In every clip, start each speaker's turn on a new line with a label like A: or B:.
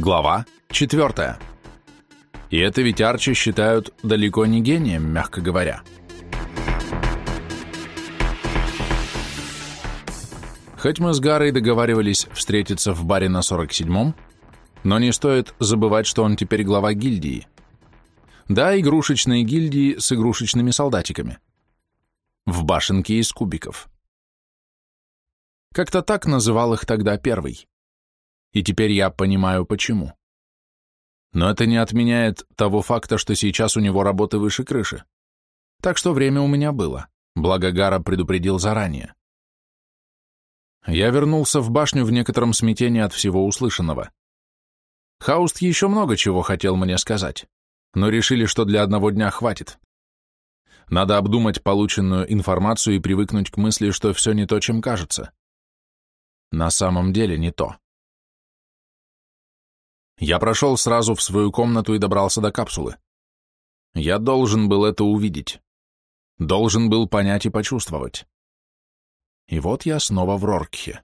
A: Глава 4. И это ведь Арчи считают далеко не гением, мягко говоря. Хоть мы с Гарой договаривались встретиться в баре на 47-м, но не стоит забывать, что он теперь глава гильдии. Да, игрушечные гильдии с игрушечными солдатиками. В башенке из кубиков. Как-то так называл их тогда первый и теперь я понимаю, почему. Но это не отменяет того факта, что сейчас у него работы выше крыши. Так что время у меня было, благо Гара предупредил заранее. Я вернулся в башню в некотором смятении от всего услышанного. Хауст еще много чего хотел мне сказать, но решили, что для одного дня хватит. Надо обдумать полученную информацию и привыкнуть к мысли, что все не то, чем кажется. На самом деле не то. Я прошел сразу в свою комнату и добрался до капсулы. Я должен был это увидеть. Должен был понять и почувствовать. И вот я снова в Роркхе.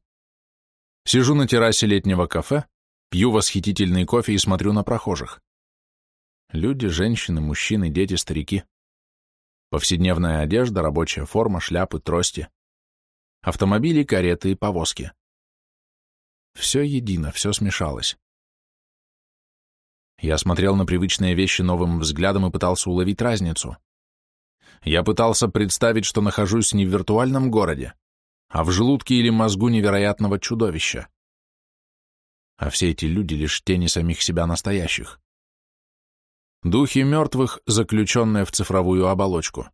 A: Сижу на террасе летнего кафе, пью восхитительный кофе и смотрю на прохожих. Люди, женщины, мужчины, дети, старики. Повседневная одежда, рабочая форма, шляпы, трости. Автомобили, кареты и повозки. Все едино, все смешалось. Я смотрел на привычные вещи новым взглядом и пытался уловить разницу. Я пытался представить, что нахожусь не в виртуальном городе, а в желудке или мозгу невероятного чудовища. А все эти люди — лишь тени самих себя настоящих. Духи мертвых, заключенные в цифровую оболочку.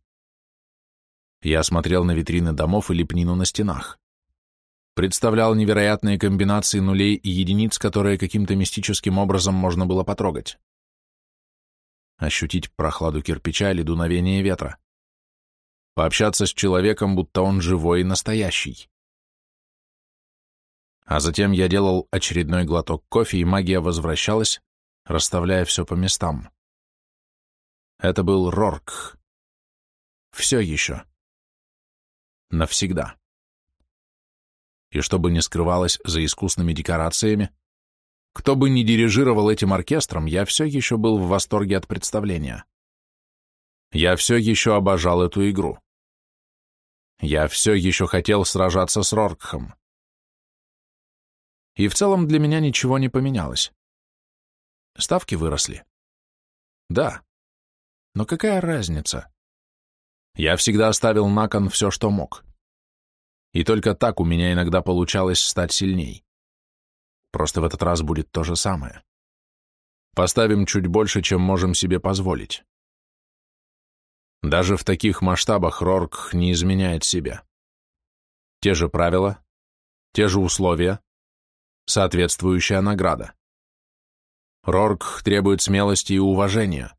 A: Я смотрел на витрины домов и лепнину на стенах представлял невероятные комбинации нулей и единиц, которые каким-то мистическим образом можно было потрогать. Ощутить прохладу кирпича или дуновение ветра. Пообщаться с человеком, будто он живой и настоящий. А затем я делал очередной глоток кофе, и магия возвращалась, расставляя все по местам. Это был Рорк. Все еще. Навсегда и что бы ни скрывалось за искусными декорациями, кто бы ни дирижировал этим оркестром, я все еще был в восторге от представления. Я все еще обожал эту игру. Я все еще хотел сражаться с Роркхом. И в целом для меня ничего не поменялось. Ставки выросли. Да. Но какая разница? Я всегда оставил на кон все, что мог и только так у меня иногда получалось стать сильней. Просто в этот раз будет то же самое. Поставим чуть больше, чем можем себе позволить. Даже в таких масштабах Рорк не изменяет себя. Те же правила, те же условия, соответствующая награда. Рорк требует смелости и уважения.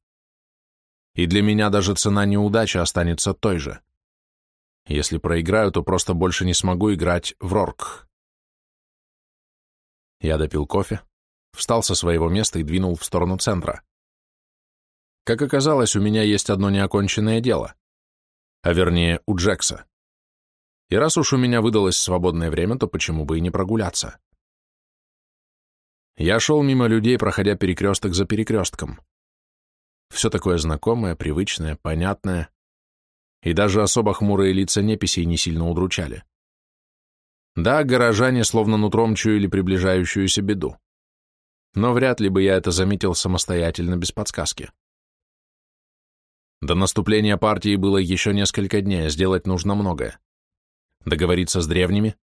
A: И для меня даже цена неудачи останется той же. Если проиграю, то просто больше не смогу играть в Рорк. Я допил кофе, встал со своего места и двинул в сторону центра. Как оказалось, у меня есть одно неоконченное дело, а вернее у Джекса. И раз уж у меня выдалось свободное время, то почему бы и не прогуляться? Я шел мимо людей, проходя перекресток за перекрестком. Все такое знакомое, привычное, понятное, и даже особо хмурые лица неписей не сильно удручали. Да, горожане словно нутром чуяли приближающуюся беду. Но вряд ли бы я это заметил самостоятельно, без подсказки. До наступления партии было еще несколько дней, сделать нужно многое. Договориться с древними,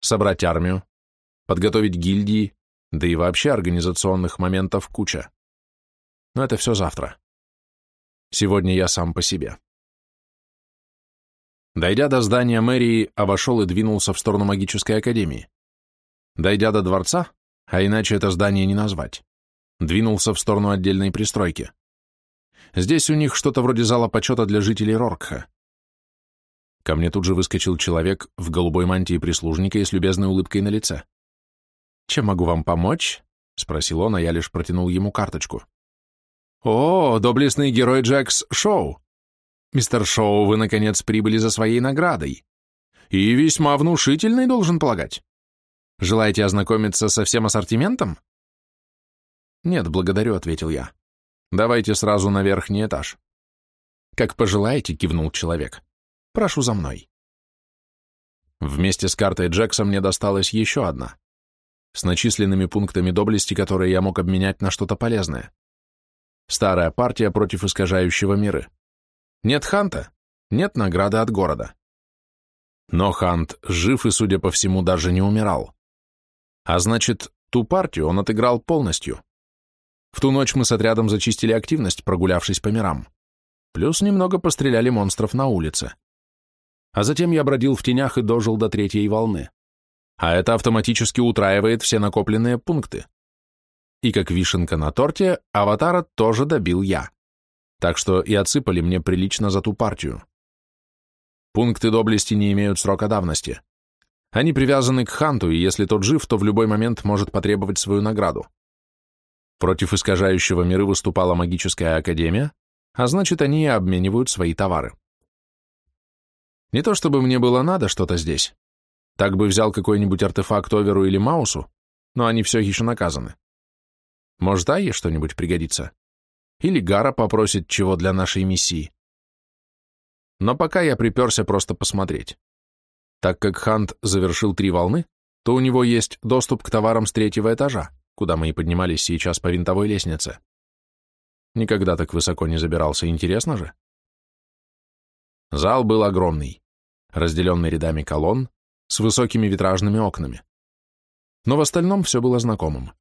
A: собрать армию, подготовить гильдии, да и вообще организационных моментов куча. Но это все завтра. Сегодня я сам по себе. Дойдя до здания мэрии, обошел и двинулся в сторону магической академии. Дойдя до дворца, а иначе это здание не назвать, двинулся в сторону отдельной пристройки. Здесь у них что-то вроде зала почета для жителей Роркха. Ко мне тут же выскочил человек в голубой мантии прислужника и с любезной улыбкой на лице. «Чем могу вам помочь?» — спросил он, а я лишь протянул ему карточку. «О, доблестный герой Джекс Шоу! Мистер Шоу, вы, наконец, прибыли за своей наградой. И весьма внушительной, должен полагать. Желаете ознакомиться со всем ассортиментом? Нет, благодарю, ответил я. Давайте сразу на верхний этаж. Как пожелаете, кивнул человек. Прошу за мной. Вместе с картой Джекса мне досталась еще одна, с начисленными пунктами доблести, которые я мог обменять на что-то полезное. Старая партия против искажающего миры. Нет Ханта, нет награды от города. Но Хант жив и, судя по всему, даже не умирал. А значит, ту партию он отыграл полностью. В ту ночь мы с отрядом зачистили активность, прогулявшись по мирам. Плюс немного постреляли монстров на улице. А затем я бродил в тенях и дожил до третьей волны. А это автоматически утраивает все накопленные пункты. И как вишенка на торте, аватара тоже добил я. Так что и отсыпали мне прилично за ту партию. Пункты доблести не имеют срока давности. Они привязаны к ханту, и если тот жив, то в любой момент может потребовать свою награду. Против искажающего миры выступала магическая академия, а значит, они и обменивают свои товары. Не то чтобы мне было надо что-то здесь. Так бы взял какой-нибудь артефакт Оверу или Маусу, но они все еще наказаны. Может, Айе что-нибудь пригодится? Или Гара попросит чего для нашей миссии? Но пока я приперся просто посмотреть. Так как Хант завершил три волны, то у него есть доступ к товарам с третьего этажа, куда мы и поднимались сейчас по винтовой лестнице. Никогда так высоко не забирался, интересно же. Зал был огромный, разделенный рядами колонн, с высокими витражными окнами. Но в остальном все было знакомым.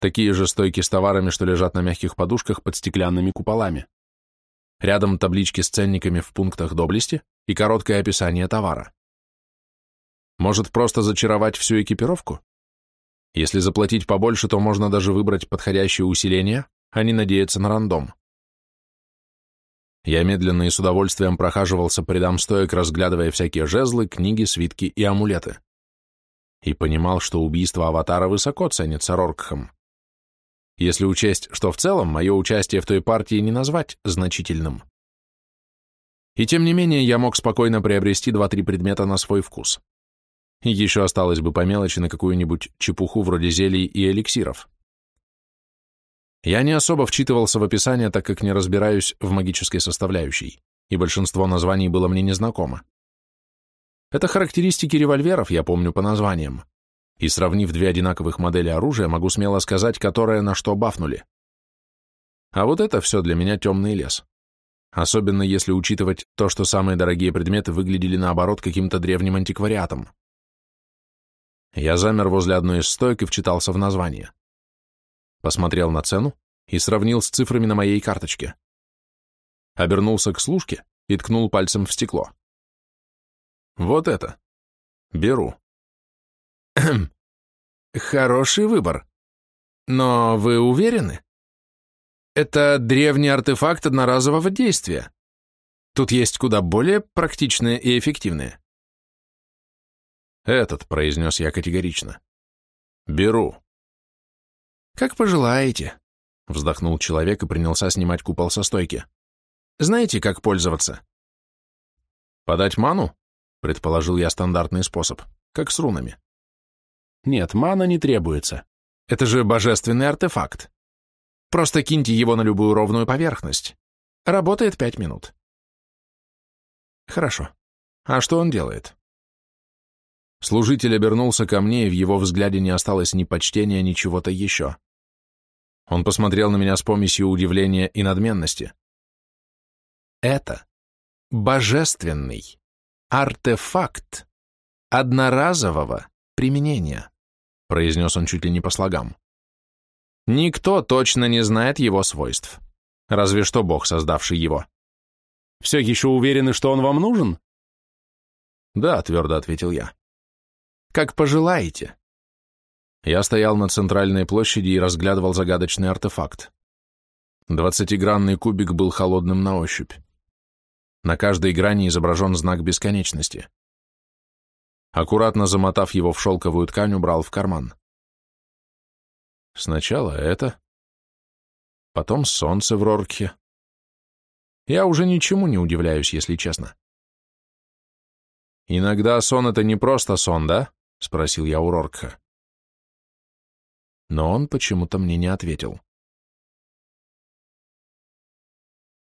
A: Такие же стойки с товарами, что лежат на мягких подушках под стеклянными куполами. Рядом таблички с ценниками в пунктах доблести и короткое описание товара. Может, просто зачаровать всю экипировку? Если заплатить побольше, то можно даже выбрать подходящее усиление, а не надеяться на рандом. Я медленно и с удовольствием прохаживался по рядам стоек, разглядывая всякие жезлы, книги, свитки и амулеты. И понимал, что убийство аватара высоко ценится Роркхом. Если учесть, что в целом мое участие в той партии не назвать значительным. И тем не менее я мог спокойно приобрести два-три предмета на свой вкус. Еще осталось бы по мелочи на какую-нибудь чепуху вроде зелий и эликсиров. Я не особо вчитывался в описание, так как не разбираюсь в магической составляющей, и большинство названий было мне незнакомо. Это характеристики револьверов, я помню по названиям, и сравнив две одинаковых модели оружия, могу смело сказать, которое на что бафнули. А вот это все для меня темный лес. Особенно если учитывать то, что самые дорогие предметы выглядели наоборот каким-то древним антиквариатом. Я замер возле одной из стоек и вчитался в название. Посмотрел на цену и сравнил с цифрами на моей карточке. Обернулся к служке и ткнул пальцем в стекло. Вот это. Беру. Хороший выбор. Но вы уверены? Это древний артефакт одноразового действия. Тут есть куда более практичные и эффективные. «Этот», — произнес я категорично. «Беру». «Как пожелаете», — вздохнул человек и принялся снимать купол со стойки. «Знаете, как пользоваться?» «Подать ману?» — предположил я стандартный способ, как с рунами. «Нет, мана не требуется. Это же божественный артефакт. Просто киньте его на любую ровную поверхность. Работает пять минут». «Хорошо. А что он делает?» Служитель обернулся ко мне, и в его взгляде не осталось ни почтения, ни чего-то еще. Он посмотрел на меня с помесью удивления и надменности. Это божественный артефакт одноразового применения, произнес он чуть ли не по слогам. Никто точно не знает его свойств. Разве что Бог, создавший его. Все еще уверены, что он вам нужен? Да, твердо ответил я. Как пожелаете. Я стоял на центральной площади и разглядывал загадочный артефакт. Двадцатигранный кубик был холодным на ощупь. На каждой грани изображен знак бесконечности аккуратно замотав его в шелковую ткань, убрал в карман. Сначала это, потом солнце в Роркхе. Я уже ничему не удивляюсь, если честно. «Иногда сон — это не просто сон, да?» — спросил я у Роркха. Но он почему-то мне не ответил.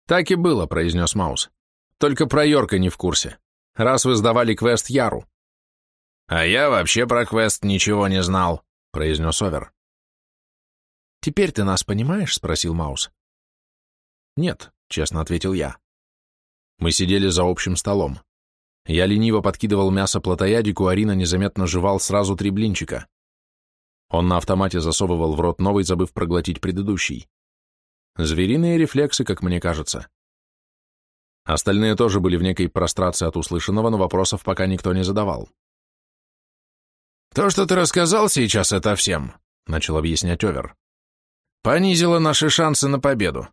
A: «Так и было», — произнес Маус. «Только про Йорка не в курсе. Раз вы сдавали квест Яру». А я вообще про квест ничего не знал, произнес Овер.
B: Теперь ты нас понимаешь? спросил Маус.
A: Нет, честно ответил я. Мы сидели за общим столом. Я лениво подкидывал мясо плотоядику, Арина незаметно жевал сразу три блинчика. Он на автомате засовывал в рот новый, забыв проглотить предыдущий. Звериные рефлексы, как мне кажется. Остальные тоже были в некой прострации от услышанного, но вопросов пока никто не задавал.
B: «То, что ты рассказал сейчас, это всем», — начал объяснять Овер. «Понизило наши шансы на победу.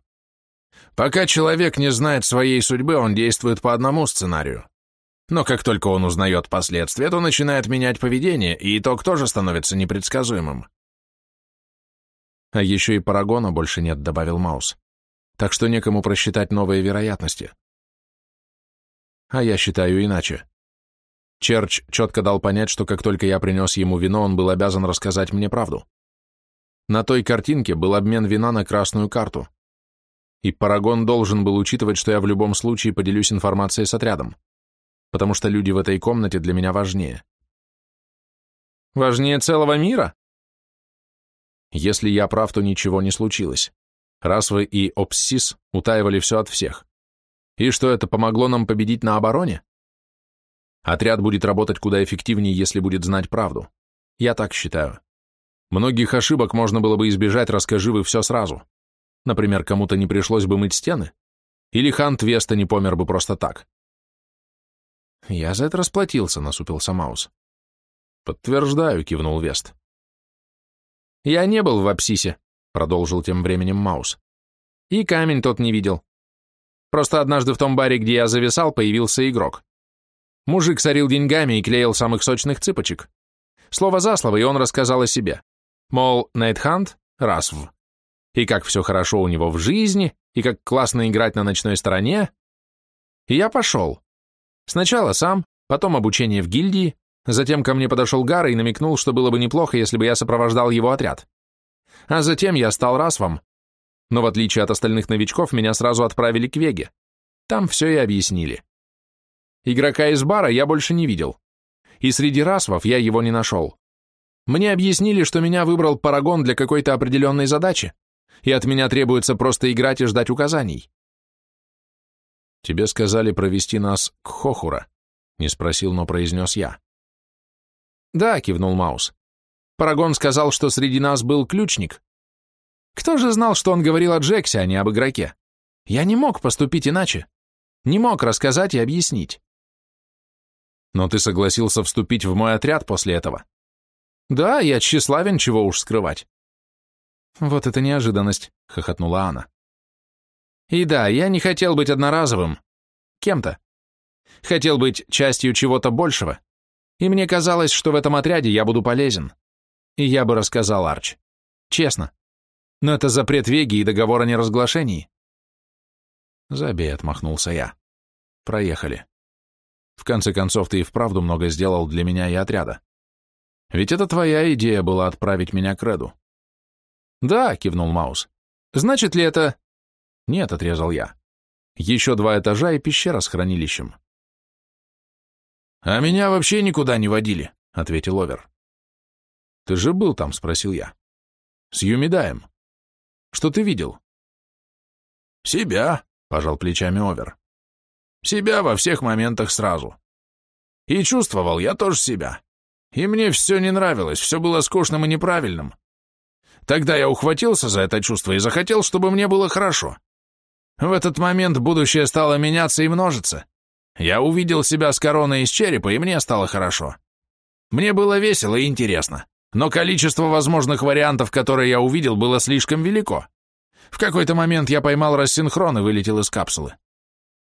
B: Пока человек не знает своей судьбы, он действует по одному сценарию. Но как только он узнает последствия, то начинает менять поведение, и итог тоже становится непредсказуемым.
A: А еще и парагона больше нет, добавил Маус. Так что некому просчитать новые вероятности. А я считаю иначе. Черч четко дал понять, что как только я принес ему вино, он был обязан рассказать мне правду. На той картинке был обмен вина на красную карту. И Парагон должен был учитывать, что я в любом случае поделюсь информацией с отрядом потому что люди в этой комнате для меня важнее.
B: Важнее целого мира?
A: Если я прав, то ничего не случилось. Расвы и Опсис утаивали все от всех. И что это помогло нам победить на обороне? Отряд будет работать куда эффективнее, если будет знать правду. Я так считаю. Многих ошибок можно было бы избежать, расскажи вы все сразу. Например, кому-то не пришлось бы мыть стены, или Хант Веста не помер бы просто так.
B: «Я за это расплатился», — насупился Маус.
A: «Подтверждаю», — кивнул Вест.
B: «Я не был в Апсисе», — продолжил тем временем Маус. «И камень тот не видел. Просто однажды в том баре, где я зависал, появился игрок. Мужик сорил деньгами и клеил самых сочных цыпочек. Слово за слово, и он рассказал о себе. Мол, Найтхант — Расв. И как все хорошо у него в жизни, и как классно играть на ночной стороне. И я пошел. Сначала сам, потом обучение в гильдии, затем ко мне подошел Гар и намекнул, что было бы неплохо, если бы я сопровождал его отряд. А затем я стал расвом. Но в отличие от остальных новичков, меня сразу отправили к Веге. Там все и объяснили. Игрока из бара я больше не видел. И среди расвов я его не нашел. Мне объяснили, что меня выбрал Парагон для какой-то определенной задачи, и от меня требуется просто играть и ждать указаний.
A: Тебе сказали провести нас к Хохура. Не спросил, но произнес я.
B: Да, кивнул Маус. Парагон сказал, что среди нас был ключник. Кто же знал, что он говорил о Джексе, а не об игроке? Я не мог поступить иначе. Не мог рассказать и объяснить.
A: Но ты согласился вступить в мой отряд после этого.
B: Да, я тщеславен, чего уж скрывать.
A: Вот это неожиданность, хохотнула Анна.
B: И да, я не хотел быть одноразовым. Кем-то. Хотел быть частью чего-то большего. И мне казалось, что в этом отряде я буду полезен. И я бы рассказал Арч. Честно. Но это запрет Веги и договор о неразглашении.
A: Забей, отмахнулся я. Проехали. В конце концов, ты и вправду много сделал для меня и отряда. Ведь это твоя идея была отправить меня к Реду.
B: Да, кивнул Маус. Значит ли это...
A: «Нет», — отрезал я. «Еще два этажа и пещера с хранилищем».
B: «А меня вообще никуда не водили», — ответил Овер.
A: «Ты же был там?» — спросил я.
B: «С Юмидаем. Что ты видел?»
A: «Себя», — пожал плечами Овер.
B: «Себя во всех моментах сразу. И чувствовал я тоже себя. И мне все не нравилось, все было скучным и неправильным. Тогда я ухватился за это чувство и захотел, чтобы мне было хорошо. В этот момент будущее стало меняться и множиться. Я увидел себя с короной из черепа, и мне стало хорошо. Мне было весело и интересно, но количество возможных вариантов, которые я увидел, было слишком велико. В какой-то момент я поймал рассинхрон и вылетел из капсулы.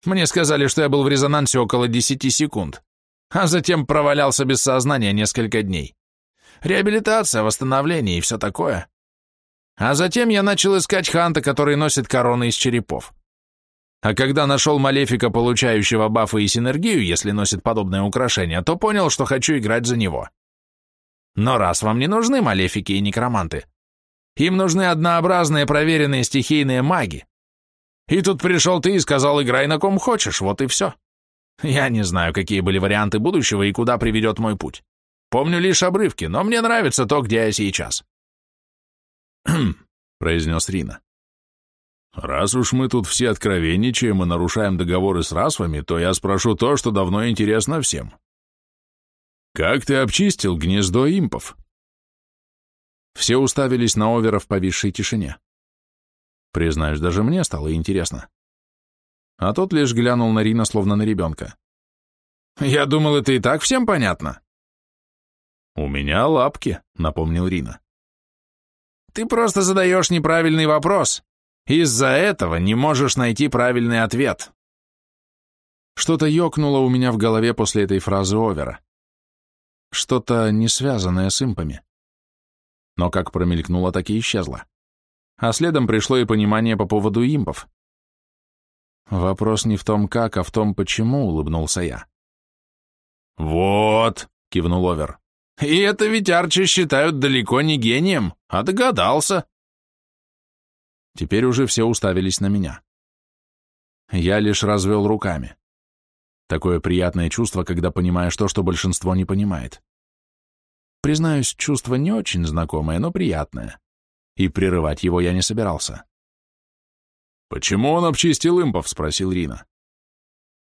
B: Мне сказали, что я был в резонансе около 10 секунд, а затем провалялся без сознания несколько дней. Реабилитация, восстановление и все такое. А затем я начал искать Ханта, который носит короны из черепов. А когда нашел Малефика, получающего бафы и синергию, если носит подобное украшение, то понял, что хочу играть за него. Но раз вам не нужны Малефики и Некроманты, им нужны однообразные проверенные стихийные маги. И тут пришел ты и сказал, играй на ком хочешь, вот и все. Я не знаю, какие были варианты будущего и куда приведет мой путь. Помню лишь обрывки, но мне нравится то, где я сейчас.
A: «Хм», — произнес Рина. «Раз уж мы тут все откровенничаем и нарушаем договоры с расвами, то я спрошу то, что давно интересно всем. Как ты обчистил гнездо импов?» Все уставились на Овера в повисшей тишине. Признаюсь, даже мне стало интересно. А тот лишь глянул на Рина, словно на ребенка.
B: «Я думал, это и так всем понятно».
A: «У меня лапки», — напомнил Рина.
B: «Ты просто задаешь неправильный вопрос. Из-за этого не можешь найти правильный ответ».
A: Что-то ёкнуло у меня в голове после этой фразы Овера. Что-то не связанное с импами. Но как промелькнуло, так и исчезло. А следом пришло и понимание по поводу импов. Вопрос не в том как, а в том почему, улыбнулся я.
B: «Вот», — кивнул Овер. «И это ведь Арчи считают далеко не гением, а догадался».
A: Теперь уже все уставились на меня. Я лишь развел руками. Такое приятное чувство, когда понимаешь то, что большинство не понимает. Признаюсь, чувство не очень знакомое, но приятное. И прерывать его я не собирался.
B: «Почему он обчистил импов?» — спросил Рина.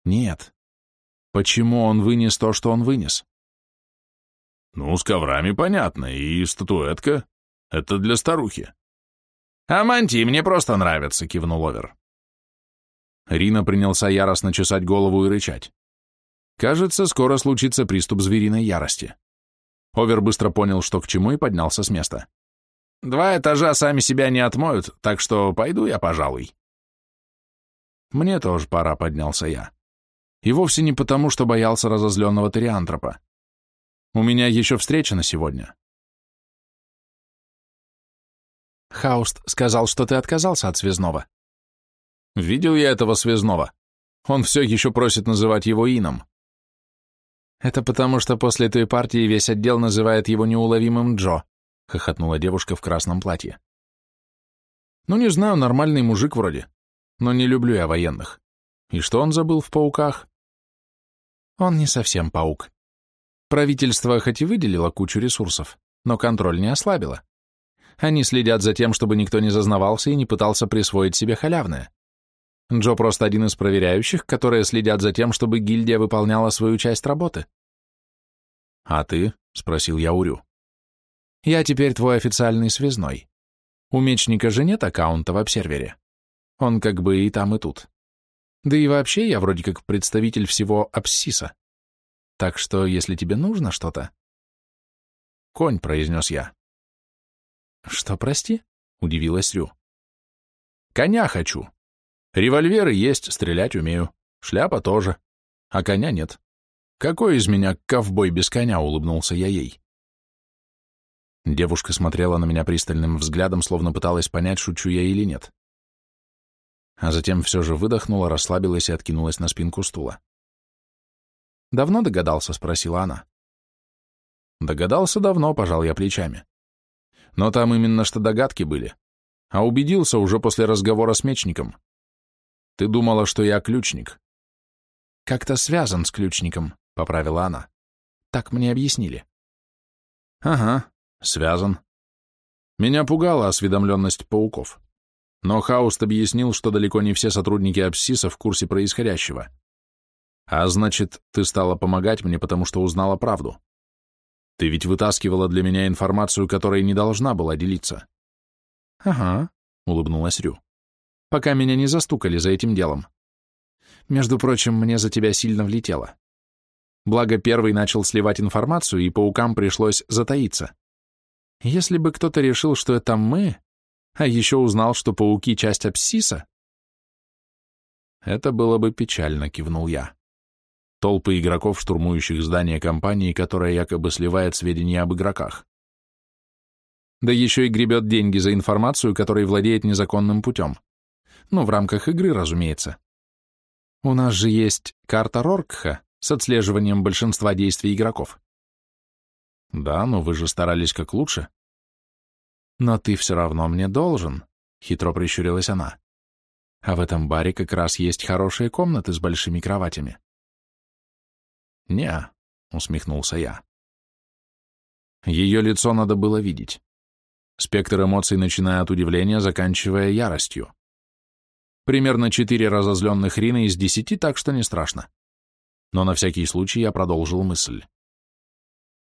A: «Нет. Почему он вынес то, что он вынес?»
B: «Ну, с коврами понятно, и статуэтка. Это для старухи». «А мантии мне просто нравятся», — кивнул Овер.
A: Рина принялся яростно чесать голову и рычать. Кажется, скоро случится приступ звериной ярости. Овер быстро понял, что к чему, и поднялся с места.
B: «Два этажа сами себя не отмоют, так что пойду я, пожалуй».
A: «Мне тоже пора», — поднялся я. И вовсе не потому, что боялся разозленного Териантропа. У меня еще встреча на сегодня.
C: Хауст сказал, что ты отказался от связного.
A: Видел я этого связного. Он все еще просит называть его Ином.
C: Это потому, что после той партии весь отдел называет его неуловимым Джо, хохотнула девушка в красном платье.
A: Ну, не знаю, нормальный мужик вроде. Но не люблю я военных. И что он забыл в пауках?
C: Он не совсем паук. Правительство хоть и выделило кучу ресурсов, но контроль не ослабило. Они следят за тем, чтобы никто не зазнавался и не пытался присвоить себе халявное. Джо просто один из проверяющих, которые следят за тем, чтобы гильдия выполняла свою часть работы.
A: «А ты?» — спросил я Урю.
C: «Я теперь твой официальный связной. У Мечника же нет аккаунта в обсервере. Он как бы и там, и тут. Да и вообще я вроде как представитель всего Апсиса. Так что, если тебе нужно что-то...»
A: «Конь», — произнес я.
C: «Что, прости?» — удивилась Рю.
A: «Коня хочу», Револьверы есть, стрелять умею. Шляпа тоже. А коня нет. Какой из меня ковбой без коня, улыбнулся я ей. Девушка смотрела на меня пристальным взглядом, словно пыталась понять, шучу я или нет. А затем все же выдохнула, расслабилась и откинулась на спинку стула. «Давно догадался?» — спросила она. «Догадался давно», — пожал я плечами. «Но там именно что догадки были. А убедился уже после разговора с мечником. Ты думала, что я ключник.
C: Как-то связан с ключником, поправила она. Так мне объяснили.
A: Ага, связан. Меня пугала осведомленность пауков. Но Хауст объяснил, что далеко не все сотрудники Апсиса в курсе происходящего. А значит, ты стала помогать мне, потому что узнала правду. Ты ведь вытаскивала для меня информацию, которой не должна была делиться.
C: Ага, улыбнулась Рю пока меня не застукали за этим делом. Между прочим, мне за тебя сильно влетело. Благо, первый начал сливать информацию, и паукам пришлось затаиться. Если бы кто-то решил, что это мы, а еще узнал, что пауки — часть абсиса...
A: Это было бы печально, кивнул я. Толпы игроков, штурмующих здание компании, которая якобы сливает сведения об игроках.
C: Да еще и гребет деньги за информацию, которой владеет незаконным путем. Ну, в рамках игры, разумеется. У нас же есть карта Роркха с отслеживанием большинства действий игроков.
A: Да, но вы же старались как лучше.
C: Но ты все равно мне должен, хитро прищурилась она. А в этом баре как раз есть хорошие комнаты с большими кроватями.
A: «Не», — усмехнулся я. Ее лицо надо было видеть. Спектр эмоций, начиная от удивления, заканчивая яростью. Примерно четыре разозленных Рины из десяти, так что не страшно. Но на всякий случай я продолжил мысль.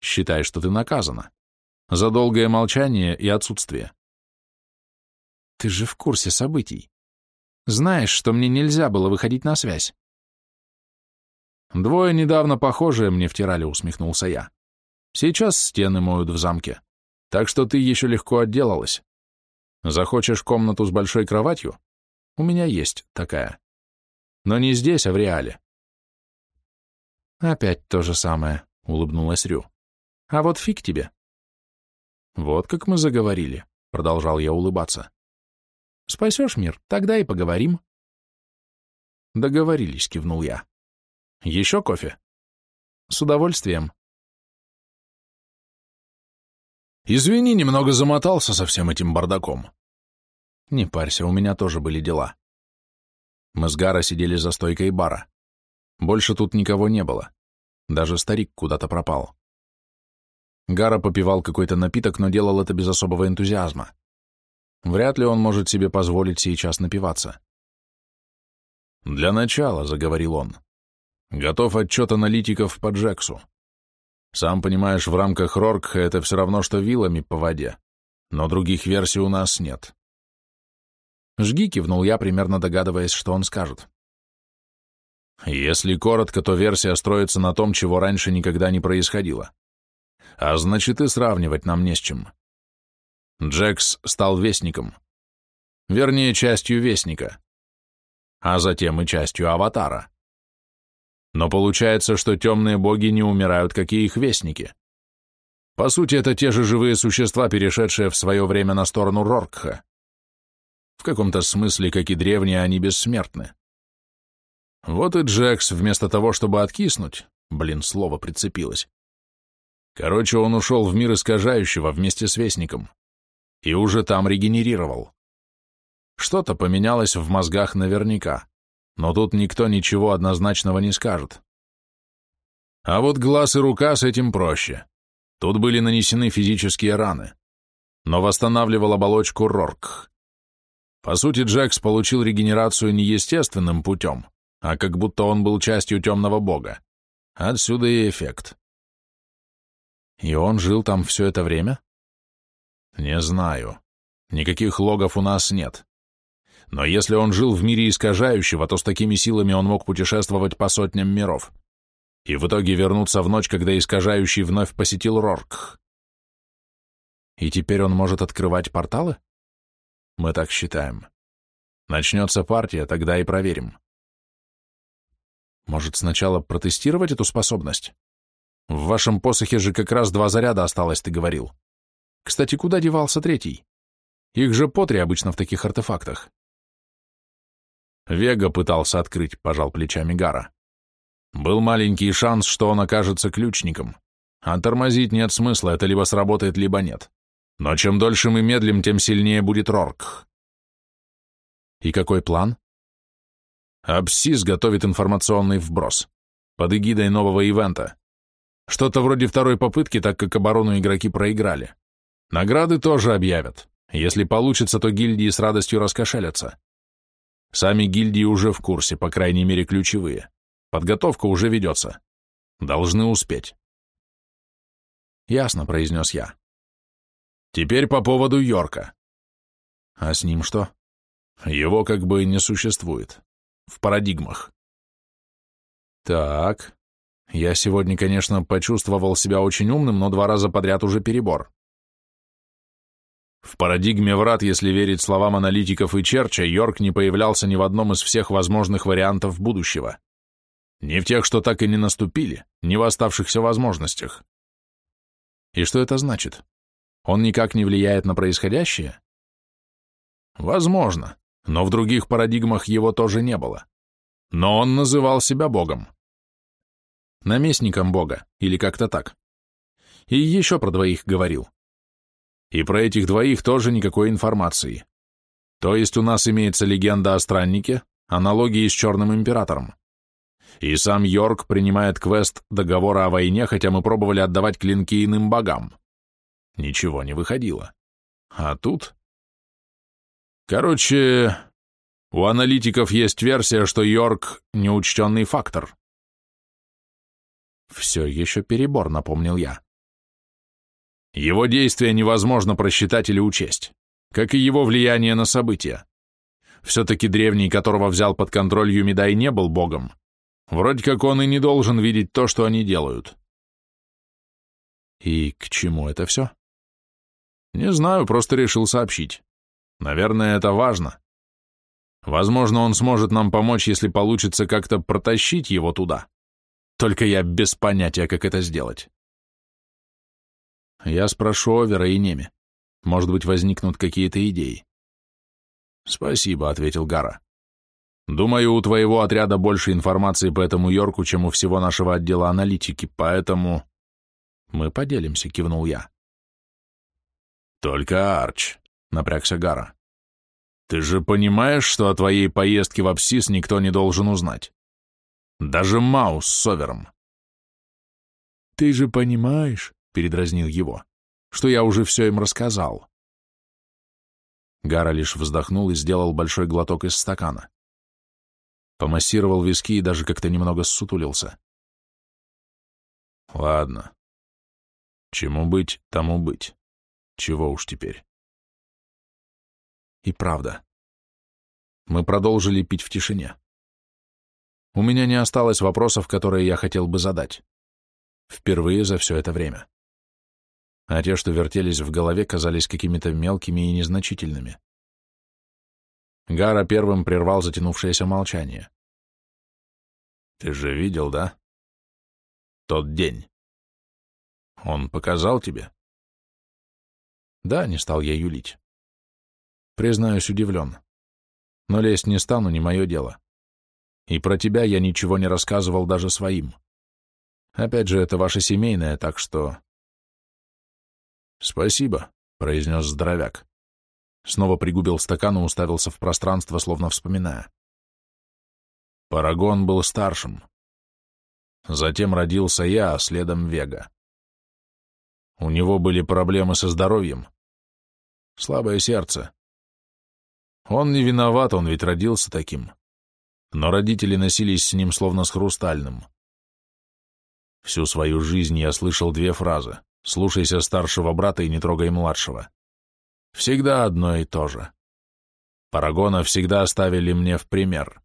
A: Считай, что ты наказана. За долгое молчание и отсутствие.
C: Ты же в курсе событий. Знаешь, что мне нельзя было выходить на связь.
A: Двое недавно похожие мне втирали, усмехнулся я. Сейчас стены моют в замке, так что ты еще легко отделалась. Захочешь комнату с большой кроватью? У меня есть такая. Но не здесь, а в реале.
C: Опять то же самое, улыбнулась Рю. А вот фиг тебе.
A: Вот как мы заговорили, продолжал я улыбаться.
C: Спасешь мир, тогда и поговорим.
A: Договорились, кивнул я. Еще кофе?
C: С удовольствием.
A: Извини, немного замотался со всем этим бардаком.
C: Не парься, у меня тоже были дела.
A: Мы с Гара сидели за стойкой бара. Больше тут никого не было. Даже старик куда-то пропал. Гара попивал какой-то напиток, но делал это без особого энтузиазма. Вряд ли он может себе позволить сейчас напиваться. «Для начала», — заговорил он, — «готов отчет аналитиков по Джексу. Сам понимаешь, в рамках Роркха это все равно, что вилами по воде, но других версий у нас нет.
C: Жги, кивнул я, примерно догадываясь, что он скажет.
A: Если коротко, то версия строится на том, чего раньше никогда не происходило. А значит, и сравнивать нам не с чем. Джекс стал вестником. Вернее, частью вестника. А затем и частью аватара. Но получается, что темные боги не умирают, как и их вестники. По сути, это те же живые существа, перешедшие в свое время на сторону Роркха. В каком-то смысле, как и древние, они бессмертны. Вот и Джекс, вместо того, чтобы откиснуть, блин, слово прицепилось. Короче, он ушел в мир искажающего вместе с Вестником. И уже там регенерировал. Что-то поменялось в мозгах наверняка но тут никто ничего однозначного не скажет. А вот глаз и рука с этим проще. Тут были нанесены физические раны, но восстанавливал оболочку Рорк. По сути, Джекс получил регенерацию не естественным путем, а как будто он был частью темного бога. Отсюда и эффект.
C: И он жил там все это время?
A: Не знаю. Никаких логов у нас нет. Но если он жил в мире искажающего, то с такими силами он мог путешествовать по сотням миров. И в итоге вернуться в ночь, когда искажающий вновь посетил Рорк.
C: И теперь он может открывать порталы?
A: Мы так считаем. Начнется партия, тогда и проверим.
C: Может, сначала протестировать эту способность? В вашем посохе же как раз два заряда осталось, ты говорил. Кстати, куда девался третий? Их же по три обычно в таких артефактах.
A: Вега пытался открыть, пожал плечами Гара. Был маленький шанс, что он окажется ключником. А тормозить нет смысла, это либо сработает, либо нет. Но чем дольше мы медлим, тем сильнее будет Рорк.
C: И какой план?
A: Абсис готовит информационный вброс. Под эгидой нового ивента. Что-то вроде второй попытки, так как оборону игроки проиграли. Награды тоже объявят. Если получится, то гильдии с радостью раскошелятся. Сами гильдии уже в курсе, по крайней мере, ключевые. Подготовка уже ведется. Должны успеть.
C: Ясно, произнес я.
A: Теперь по поводу Йорка.
C: А с ним что?
A: Его как бы не существует. В парадигмах.
C: Так. Я сегодня, конечно, почувствовал себя очень умным, но два раза подряд уже перебор.
A: В парадигме врат, если верить словам аналитиков и Черча, Йорк не появлялся ни в одном из всех возможных вариантов будущего. Ни в тех, что так и не наступили, ни в оставшихся возможностях.
C: И что это значит? Он никак не влияет на происходящее?
A: Возможно, но в других парадигмах его тоже не было. Но он называл себя богом.
C: Наместником бога, или как-то так. И еще про двоих говорил.
A: И про этих двоих тоже никакой информации. То есть у нас имеется легенда о страннике, аналогии с Черным Императором. И сам Йорк принимает квест договора о войне, хотя мы пробовали отдавать клинки иным богам. Ничего не выходило. А тут... Короче, у аналитиков есть версия, что Йорк — неучтенный фактор. Все еще перебор, напомнил я. Его действия невозможно просчитать или учесть, как и его влияние на события. Все-таки древний, которого взял под контроль Юмидай, не был богом. Вроде как он и не должен видеть то, что они делают. И к чему это все? Не знаю, просто решил сообщить. Наверное, это важно. Возможно, он сможет нам помочь, если получится как-то протащить его туда. Только я без понятия, как это сделать. Я спрошу Овера и Неми. Может быть, возникнут какие-то идеи. Спасибо, ответил Гара. Думаю, у твоего отряда больше информации по этому Йорку, чем у всего нашего отдела аналитики, поэтому... Мы поделимся, кивнул я. Только Арч, напрягся Гара. Ты же понимаешь, что о твоей поездке в Апсис никто не должен узнать? Даже Маус с Совером. Ты же понимаешь, передразнил его, что я уже все им рассказал. Гара лишь вздохнул и сделал большой глоток из стакана. Помассировал виски и даже как-то немного ссутулился. Ладно. Чему быть, тому быть. Чего уж теперь. И правда. Мы продолжили пить в тишине. У меня не осталось вопросов, которые я хотел бы задать. Впервые за все это время. А те, что вертелись в голове, казались какими-то мелкими и незначительными. Гара первым прервал затянувшееся молчание. «Ты же видел, да? Тот день. Он показал тебе?» «Да», — не стал я юлить. «Признаюсь, удивлен. Но лезть не стану, не мое дело. И про тебя я ничего не рассказывал даже своим. Опять же, это ваше семейное, так что...» «Спасибо», — произнес здоровяк. Снова пригубил стакан и уставился в пространство, словно вспоминая. Парагон был старшим. Затем родился я, а следом Вега. У него были проблемы со здоровьем. Слабое сердце. Он не виноват, он ведь родился таким. Но родители носились с ним словно с хрустальным. Всю свою жизнь я слышал две фразы «Слушайся старшего брата и не трогай младшего». Всегда одно и то же. Парагона всегда оставили мне в пример.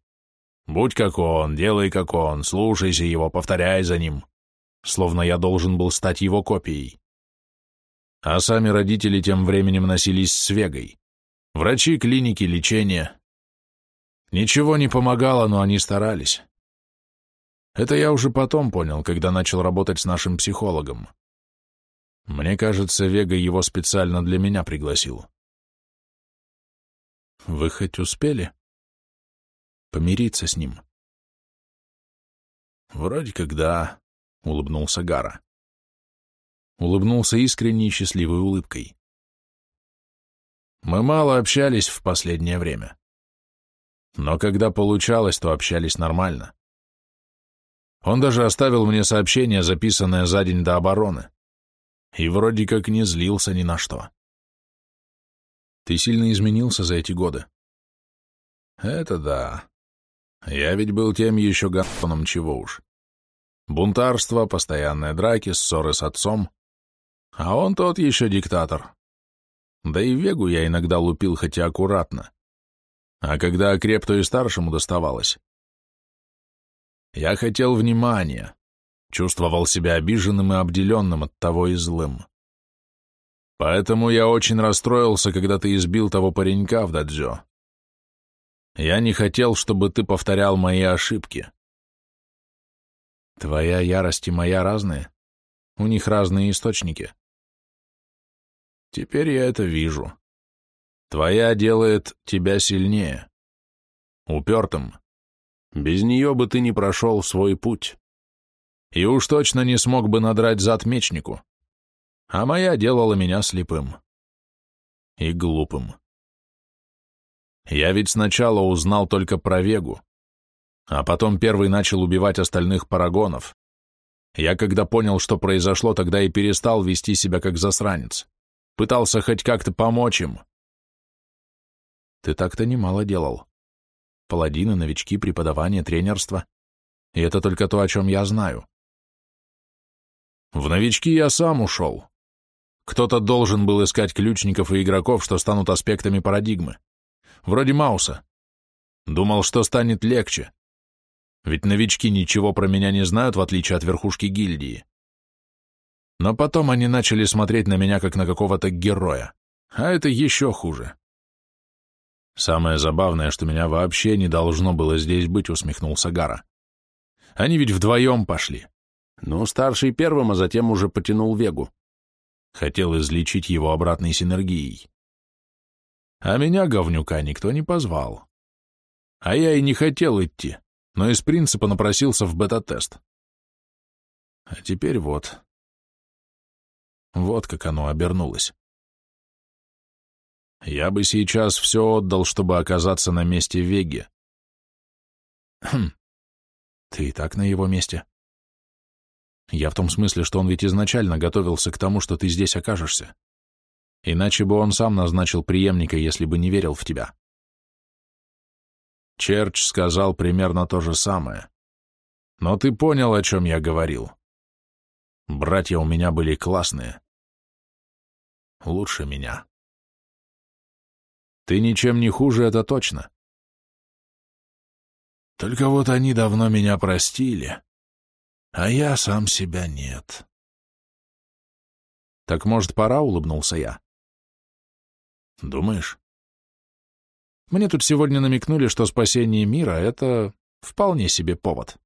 A: Будь как он, делай как он, слушайся его, повторяй за ним. Словно я должен был стать его копией. А сами родители тем временем носились с Вегой. Врачи, клиники, лечение. Ничего не помогало, но они старались. Это я уже потом понял, когда начал работать с нашим психологом. Мне кажется, Вега его специально для меня пригласил. Вы хоть успели помириться с ним? Вроде как да, улыбнулся Гара. Улыбнулся искренней и счастливой улыбкой. Мы мало общались в последнее время. Но когда получалось, то общались нормально. Он даже оставил мне сообщение, записанное за день до обороны и вроде как не злился ни на что. Ты сильно изменился за эти годы. Это да. Я ведь был тем еще гандоном, чего уж. Бунтарство, постоянные драки, ссоры с отцом. А он тот еще диктатор. Да и Вегу я иногда лупил, хотя аккуратно. А когда окреп, то и старшему доставалось. Я хотел внимания, чувствовал себя обиженным и обделенным от того и злым. Поэтому я очень расстроился, когда ты избил того паренька в дадзё. Я не хотел, чтобы ты повторял мои ошибки. Твоя ярость и моя разные. У них разные источники. Теперь я это вижу. Твоя делает тебя сильнее. Упертым. Без нее бы ты не прошел свой путь и уж точно не смог бы надрать зад мечнику. А моя делала меня слепым и глупым. Я ведь сначала узнал только про Вегу, а потом первый начал убивать остальных парагонов. Я когда понял, что произошло, тогда и перестал вести себя как засранец. Пытался хоть как-то помочь им.
C: Ты так-то немало делал. Паладины, новички, преподавание, тренерство. И это только то, о чем я знаю.
A: В новички я сам ушел. Кто-то должен был искать ключников и игроков, что станут аспектами парадигмы. Вроде Мауса. Думал, что станет легче. Ведь новички ничего про меня не знают, в отличие от верхушки гильдии. Но потом они начали смотреть на меня, как на какого-то героя. А это еще хуже. Самое забавное, что меня вообще не должно было здесь быть, усмехнулся Гара. Они ведь вдвоем пошли. Ну, старший первым, а затем уже потянул Вегу. Хотел излечить его обратной синергией. А меня, говнюка, никто не позвал. А я и не хотел идти, но из принципа напросился в бета-тест. А теперь вот. Вот как оно обернулось. Я бы сейчас все отдал, чтобы оказаться на месте Веги.
C: Хм. Ты и так на его месте. Я в том смысле, что он ведь изначально готовился к тому, что ты здесь окажешься. Иначе бы он сам назначил преемника, если бы не верил в тебя.
A: Черч сказал примерно то же самое. Но ты понял, о чем я говорил. Братья у меня были классные. Лучше меня. Ты ничем не хуже, это точно. Только вот они давно меня простили, а я сам себя нет.
C: Так, может, пора, улыбнулся я.
A: Думаешь?
C: Мне тут сегодня намекнули, что спасение мира — это вполне себе повод.